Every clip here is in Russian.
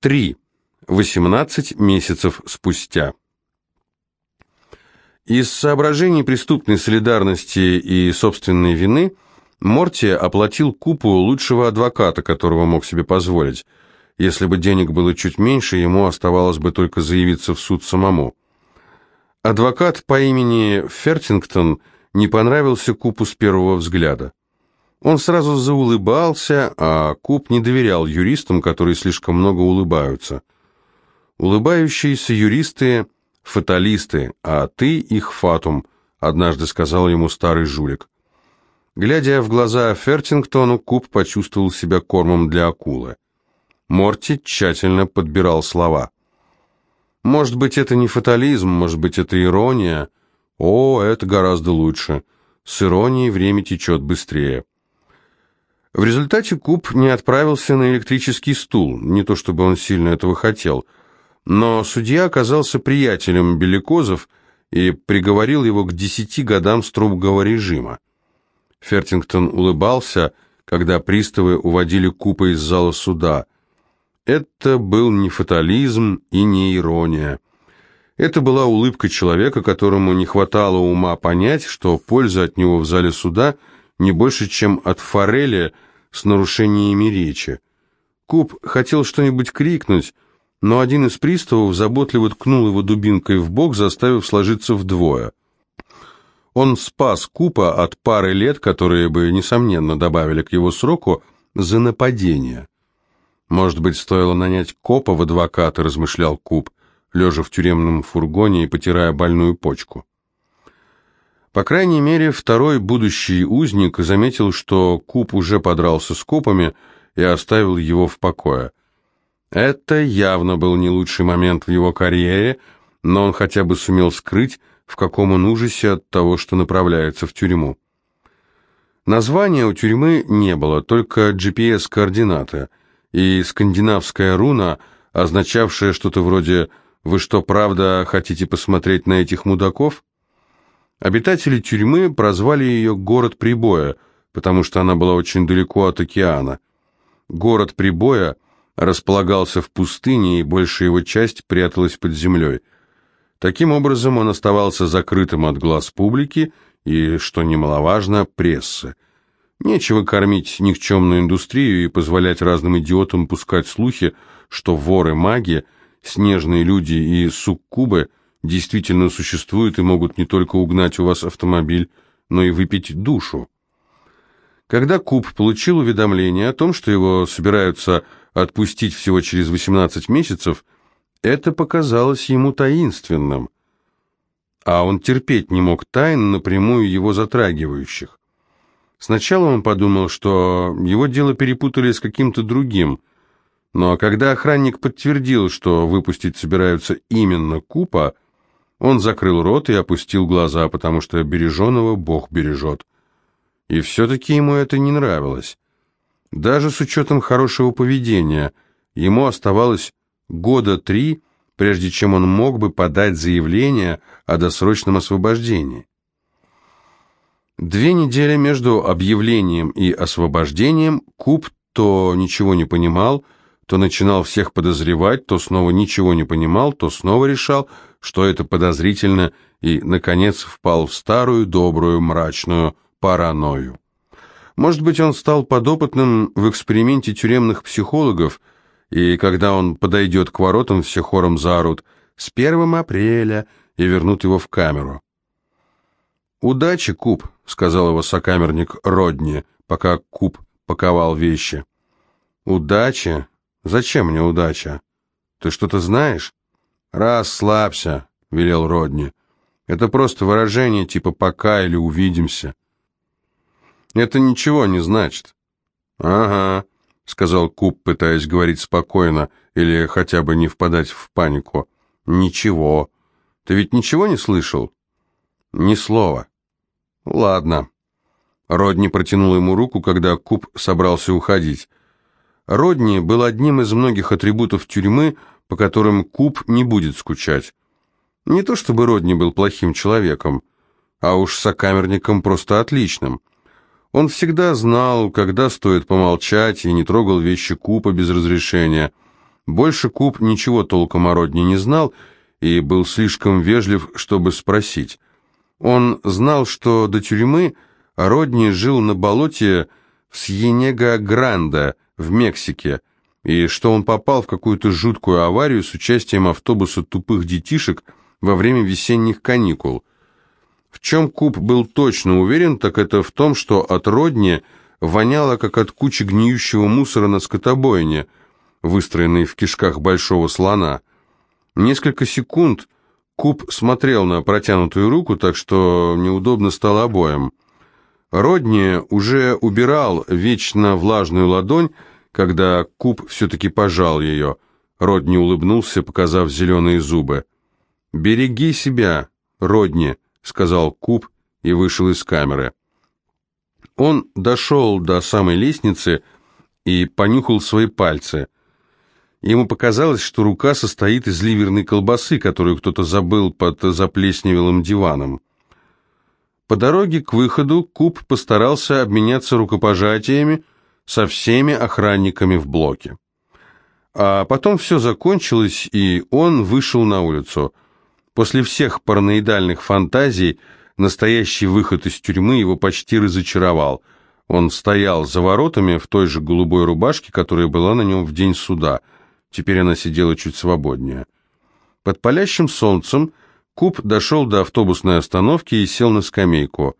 3. 18 месяцев спустя. Из соображений преступной солидарности и собственной вины Морти оплатил купу лучшего адвоката, которого мог себе позволить. Если бы денег было чуть меньше, ему оставалось бы только заявиться в суд самому. Адвокат по имени Фертингтон не понравился Купу с первого взгляда. Он сразу заулыбался, а Куп не доверял юристам, которые слишком много улыбаются. Улыбающиеся юристы – фаталисты, а ты их фатум, однажды сказал ему старый жулик. Глядя в глаза Фертингтону, Куп почувствовал себя кормом для акулы. Морти тщательно подбирал слова. Может быть, это не фатализм, может быть, это ирония. О, это гораздо лучше. С иронией время течет быстрее. В результате Куб не отправился на электрический стул, не то чтобы он сильно этого хотел, но судья оказался приятелем Беликозов и приговорил его к десяти годам строгого режима. Фертингтон улыбался, когда приставы уводили Купа из зала суда. Это был не фатализм и не ирония. Это была улыбка человека, которому не хватало ума понять, что польза от него в зале суда не больше, чем от форели – с нарушениями речи. Куб хотел что-нибудь крикнуть, но один из приставов заботливо ткнул его дубинкой в бок, заставив сложиться вдвое. Он спас Купа от пары лет, которые бы, несомненно, добавили к его сроку, за нападение. «Может быть, стоило нанять копа в адвоката», — размышлял Куб, лежа в тюремном фургоне и потирая больную почку. По крайней мере, второй будущий узник заметил, что Куб уже подрался с копами и оставил его в покое. Это явно был не лучший момент в его карьере, но он хотя бы сумел скрыть, в каком он ужасе от того, что направляется в тюрьму. Названия у тюрьмы не было, только GPS-координаты и скандинавская руна, означавшая что-то вроде «Вы что, правда, хотите посмотреть на этих мудаков?» Обитатели тюрьмы прозвали ее «Город Прибоя», потому что она была очень далеко от океана. Город Прибоя располагался в пустыне, и большая его часть пряталась под землей. Таким образом, он оставался закрытым от глаз публики и, что немаловажно, прессы. Нечего кормить никчемную индустрию и позволять разным идиотам пускать слухи, что воры-маги, снежные люди и суккубы – действительно существуют и могут не только угнать у вас автомобиль, но и выпить душу. Когда Куб получил уведомление о том, что его собираются отпустить всего через 18 месяцев, это показалось ему таинственным, а он терпеть не мог тайн, напрямую его затрагивающих. Сначала он подумал, что его дело перепутали с каким-то другим, но когда охранник подтвердил, что выпустить собираются именно Купа, он закрыл рот и опустил глаза, потому что береженого Бог бережет. И все-таки ему это не нравилось. Даже с учетом хорошего поведения, ему оставалось года три, прежде чем он мог бы подать заявление о досрочном освобождении. Две недели между объявлением и освобождением Куб то ничего не понимал, то начинал всех подозревать, то снова ничего не понимал, то снова решал, что это подозрительно, и, наконец, впал в старую, добрую, мрачную паранойю. Может быть, он стал подопытным в эксперименте тюремных психологов, и когда он подойдет к воротам, все хором заорут «С 1 апреля!» и вернут его в камеру. «Удачи, Куб», — сказал его сокамерник Родни, пока Куб паковал вещи. «Удачи? Зачем мне удача? Ты что-то знаешь?» «Расслабься», — велел Родни. «Это просто выражение типа «пока» или «увидимся». Это ничего не значит». «Ага», — сказал Куб, пытаясь говорить спокойно или хотя бы не впадать в панику. «Ничего. Ты ведь ничего не слышал?» «Ни слова». «Ладно». Родни протянул ему руку, когда Куб собрался уходить. Родни был одним из многих атрибутов тюрьмы, по которым Куб не будет скучать. Не то чтобы Родни был плохим человеком, а уж сокамерником просто отличным. Он всегда знал, когда стоит помолчать, и не трогал вещи Купа без разрешения. Больше Куб ничего толком о Родне не знал и был слишком вежлив, чтобы спросить. Он знал, что до тюрьмы Родни жил на болоте в Сьенего-Гранде в Мексике, и что он попал в какую-то жуткую аварию с участием автобуса тупых детишек во время весенних каникул. В чем Куб был точно уверен, так это в том, что от Родни воняло, как от кучи гниющего мусора на скотобойне, выстроенной в кишках большого слона. Несколько секунд Куб смотрел на протянутую руку, так что неудобно стало обоим. Родни уже убирал вечно влажную ладонь, когда Куб все-таки пожал ее. Родни улыбнулся, показав зеленые зубы. «Береги себя, Родни», — сказал Куб и вышел из камеры. Он дошел до самой лестницы и понюхал свои пальцы. Ему показалось, что рука состоит из ливерной колбасы, которую кто-то забыл под заплесневелым диваном. По дороге к выходу Куб постарался обменяться рукопожатиями, со всеми охранниками в блоке. А потом все закончилось, и он вышел на улицу. После всех параноидальных фантазий настоящий выход из тюрьмы его почти разочаровал. Он стоял за воротами в той же голубой рубашке, которая была на нем в день суда. Теперь она сидела чуть свободнее. Под палящим солнцем Куб дошел до автобусной остановки и сел на скамейку.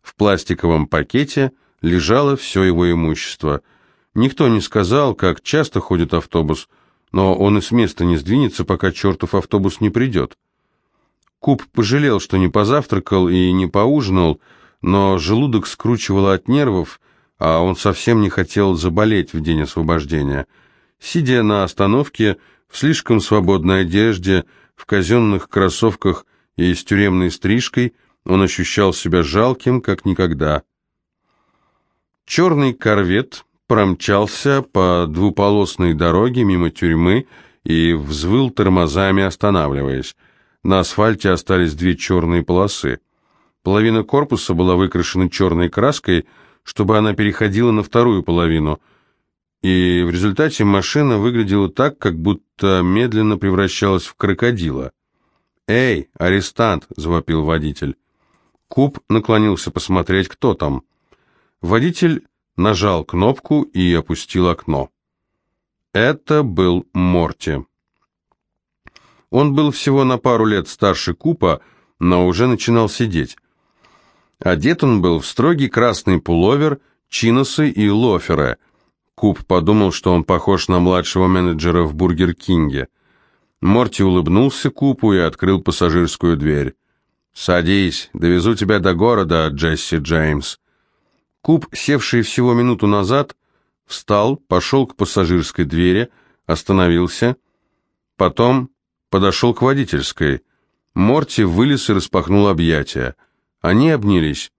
В пластиковом пакете – лежало все его имущество. Никто не сказал, как часто ходит автобус, но он и с места не сдвинется, пока чертов автобус не придет. Куб пожалел, что не позавтракал и не поужинал, но желудок скручивало от нервов, а он совсем не хотел заболеть в день освобождения. Сидя на остановке, в слишком свободной одежде, в казенных кроссовках и с тюремной стрижкой, он ощущал себя жалким, как никогда. Черный корвет промчался по двуполосной дороге мимо тюрьмы и взвыл тормозами, останавливаясь. На асфальте остались две черные полосы. Половина корпуса была выкрашена черной краской, чтобы она переходила на вторую половину, и в результате машина выглядела так, как будто медленно превращалась в крокодила. «Эй, арестант!» — завопил водитель. Куп наклонился посмотреть, кто там. Водитель нажал кнопку и опустил окно. Это был Морти. Он был всего на пару лет старше Купа, но уже начинал седеть. Одет он был в строгий красный пуловер, чиносы и лоферы. Куп подумал, что он похож на младшего менеджера в Бургер Кинге. Морти улыбнулся Купу и открыл пассажирскую дверь. «Садись, довезу тебя до города, Джесси Джеймс». Куб, севший всего минуту назад, встал, пошел к пассажирской двери, остановился, потом подошел к водительской. Морти вылез и распахнул объятия. Они обнялись.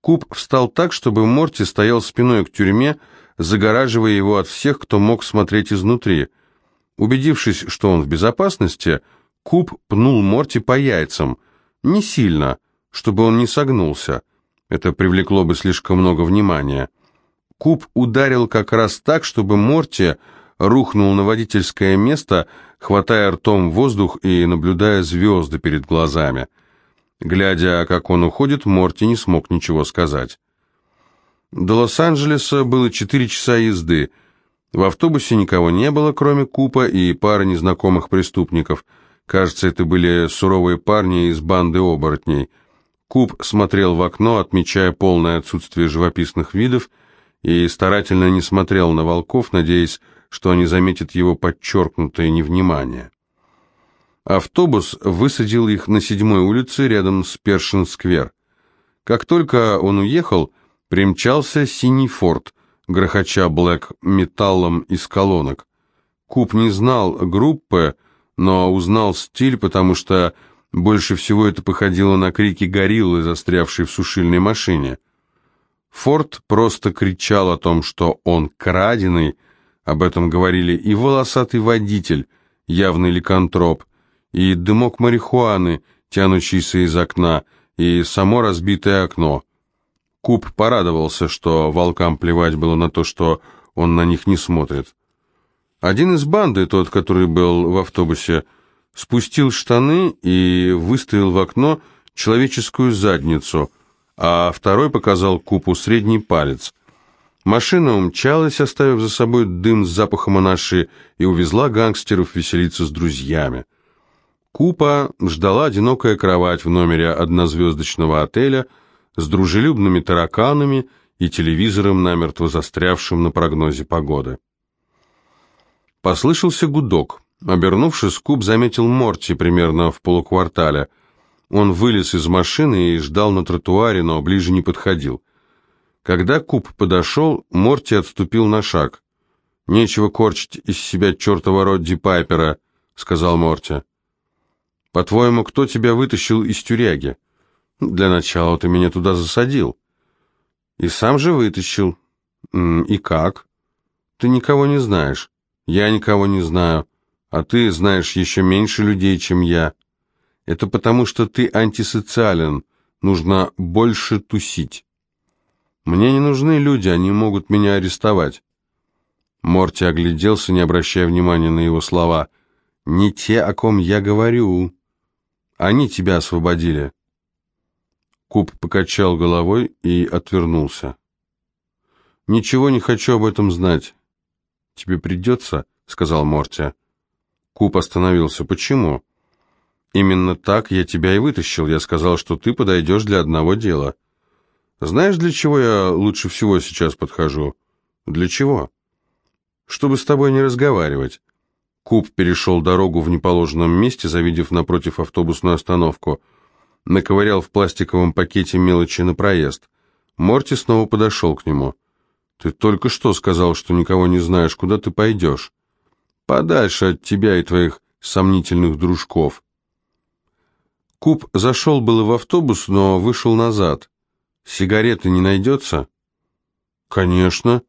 Куб встал так, чтобы Морти стоял спиной к тюрьме, загораживая его от всех, кто мог смотреть изнутри. Убедившись, что он в безопасности, Куб пнул Морти по яйцам. Не сильно, чтобы он не согнулся. Это привлекло бы слишком много внимания. Куб ударил как раз так, чтобы Морти рухнул на водительское место, хватая ртом воздух и наблюдая звезды перед глазами. Глядя, как он уходит, Морти не смог ничего сказать. До Лос-Анджелеса было четыре часа езды. В автобусе никого не было, кроме Купа и пары незнакомых преступников. Кажется, это были суровые парни из банды оборотней – Куб смотрел в окно, отмечая полное отсутствие живописных видов, и старательно не смотрел на волков, надеясь, что они заметят его подчеркнутое невнимание. Автобус высадил их на седьмой улице рядом с Першин-сквер. Как только он уехал, примчался синий форт, грохоча блэк металлом из колонок. Куб не знал группы, но узнал стиль, потому что больше всего это походило на крики гориллы, застрявшей в сушильной машине. Форд просто кричал о том, что он краденый, об этом говорили и волосатый водитель, явный ликантроп, и дымок марихуаны, тянущийся из окна, и само разбитое окно. Куб порадовался, что волкам плевать было на то, что он на них не смотрит. Один из банды, тот, который был в автобусе, спустил штаны и выставил в окно человеческую задницу, а второй показал Купу средний палец. Машина умчалась, оставив за собой дым с запахом анаши, и увезла гангстеров веселиться с друзьями. Купа ждала одинокая кровать в номере однозвездочного отеля с дружелюбными тараканами и телевизором, намертво застрявшим на прогнозе погоды. Послышался гудок. Обернувшись, Куб заметил Морти примерно в полуквартале. Он вылез из машины и ждал на тротуаре, но ближе не подходил. Когда Куб подошел, Морти отступил на шаг. «Нечего корчить из себя чертова Родди Пайпера», — сказал Морти. «По-твоему, кто тебя вытащил из тюряги?» «Для начала ты меня туда засадил». «И сам же вытащил». «И как?» «Ты никого не знаешь». «Я никого не знаю, а ты знаешь еще меньше людей, чем я. Это потому, что ты антисоциален, нужно больше тусить». Мне не нужны люди, они могут меня арестовать. Морти огляделся, не обращая внимания на его слова. Не те, о ком я говорю. Они тебя освободили. Куб покачал головой и отвернулся. «Ничего не хочу об этом знать». «Тебе придется», — сказал Морти. Куб остановился. «Почему?» «Именно так я тебя и вытащил. Я сказал, что ты подойдешь для одного дела». Знаешь, для чего я лучше всего сейчас подхожу? Для чего? Чтобы с тобой не разговаривать. Куб перешел дорогу в неположенном месте, завидев напротив автобусную остановку. Наковырял в пластиковом пакете мелочи на проезд. Морти снова подошел к нему. «Ты только что сказал, что никого не знаешь, куда ты пойдешь. Подальше от тебя и твоих сомнительных дружков». Куб зашел было в автобус, но вышел назад. Сигареты не найдется? Конечно.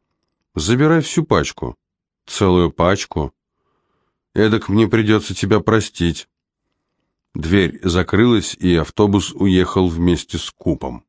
Забирай всю пачку. Целую пачку. Эдак мне придется тебя простить. Дверь закрылась, и автобус уехал вместе с купом.